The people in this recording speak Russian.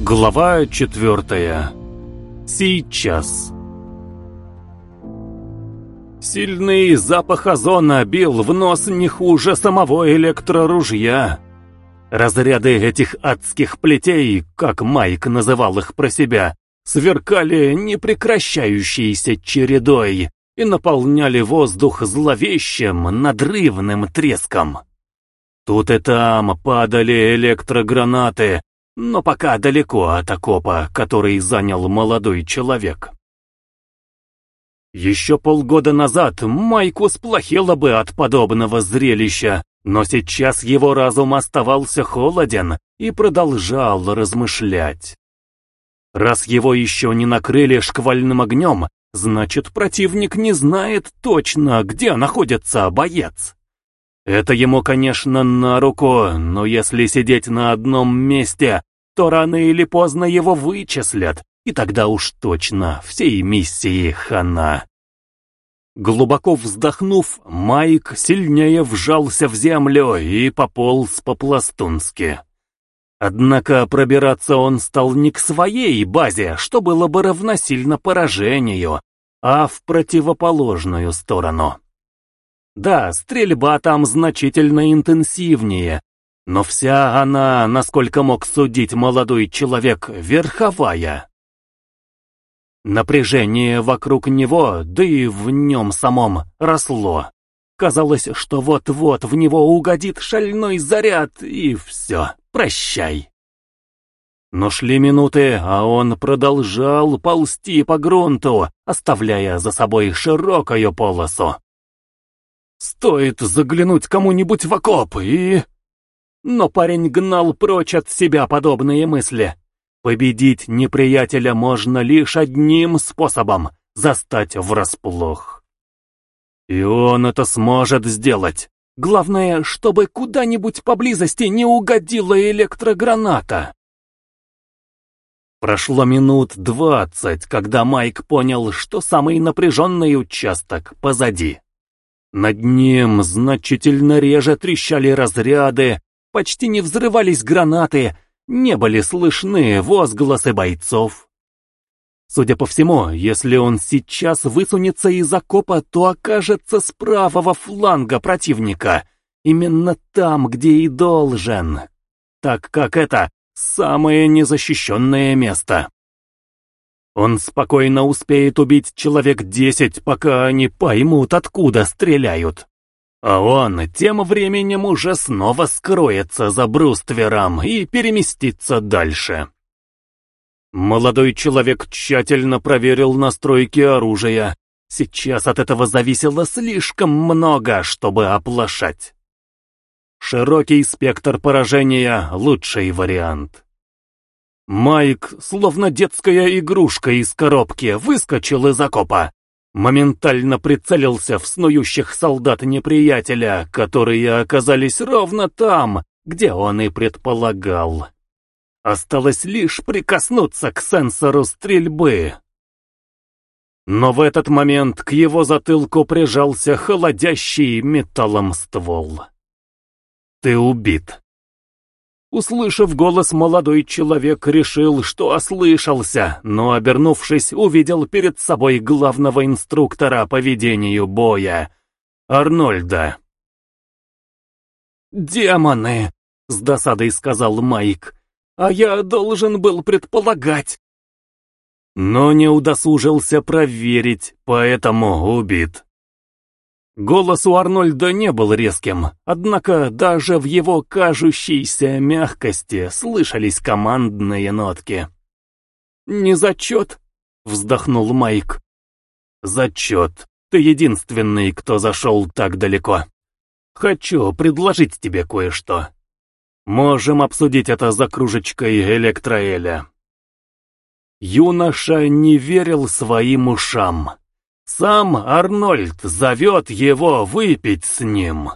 Глава четвертая. Сейчас. Сильный запах озона бил в нос не хуже самого электроружья. Разряды этих адских плетей, как Майк называл их про себя, сверкали непрекращающейся чередой и наполняли воздух зловещим, надрывным треском. Тут и там падали электрогранаты, но пока далеко от окопа, который занял молодой человек. Еще полгода назад Майку сплохело бы от подобного зрелища, но сейчас его разум оставался холоден и продолжал размышлять. Раз его еще не накрыли шквальным огнем, значит противник не знает точно, где находится боец. Это ему, конечно, на руку, но если сидеть на одном месте, то рано или поздно его вычислят, и тогда уж точно всей миссии хана. Глубоко вздохнув, Майк сильнее вжался в землю и пополз по-пластунски. Однако пробираться он стал не к своей базе, что было бы равносильно поражению, а в противоположную сторону. Да, стрельба там значительно интенсивнее, но вся она, насколько мог судить молодой человек, верховая. Напряжение вокруг него, да и в нем самом, росло. Казалось, что вот-вот в него угодит шальной заряд, и все, прощай. Но шли минуты, а он продолжал ползти по грунту, оставляя за собой широкую полосу. Стоит заглянуть кому-нибудь в окоп и... Но парень гнал прочь от себя подобные мысли. Победить неприятеля можно лишь одним способом — застать врасплох. И он это сможет сделать. Главное, чтобы куда-нибудь поблизости не угодила электрограната. Прошло минут двадцать, когда Майк понял, что самый напряженный участок позади. Над ним значительно реже трещали разряды, почти не взрывались гранаты, не были слышны возгласы бойцов. Судя по всему, если он сейчас высунется из окопа, то окажется с правого фланга противника, именно там, где и должен, так как это самое незащищенное место. Он спокойно успеет убить человек десять, пока они поймут, откуда стреляют. А он тем временем уже снова скроется за бруствером и переместится дальше. Молодой человек тщательно проверил настройки оружия. Сейчас от этого зависело слишком много, чтобы оплошать. Широкий спектр поражения — лучший вариант. Майк, словно детская игрушка из коробки, выскочил из окопа моментально прицелился в снующих солдат неприятеля, которые оказались ровно там, где он и предполагал. Осталось лишь прикоснуться к сенсору стрельбы. Но в этот момент к его затылку прижался холодящий металлом ствол. «Ты убит», Услышав голос, молодой человек решил, что ослышался, но, обернувшись, увидел перед собой главного инструктора по ведению боя, Арнольда. «Демоны!» — с досадой сказал Майк. «А я должен был предполагать». Но не удосужился проверить, поэтому убит. Голос у Арнольда не был резким, однако даже в его кажущейся мягкости слышались командные нотки. «Не зачет?» — вздохнул Майк. «Зачет. Ты единственный, кто зашел так далеко. Хочу предложить тебе кое-что. Можем обсудить это за кружечкой электроэля». Юноша не верил своим ушам. Сам Арнольд зовет его выпить с ним.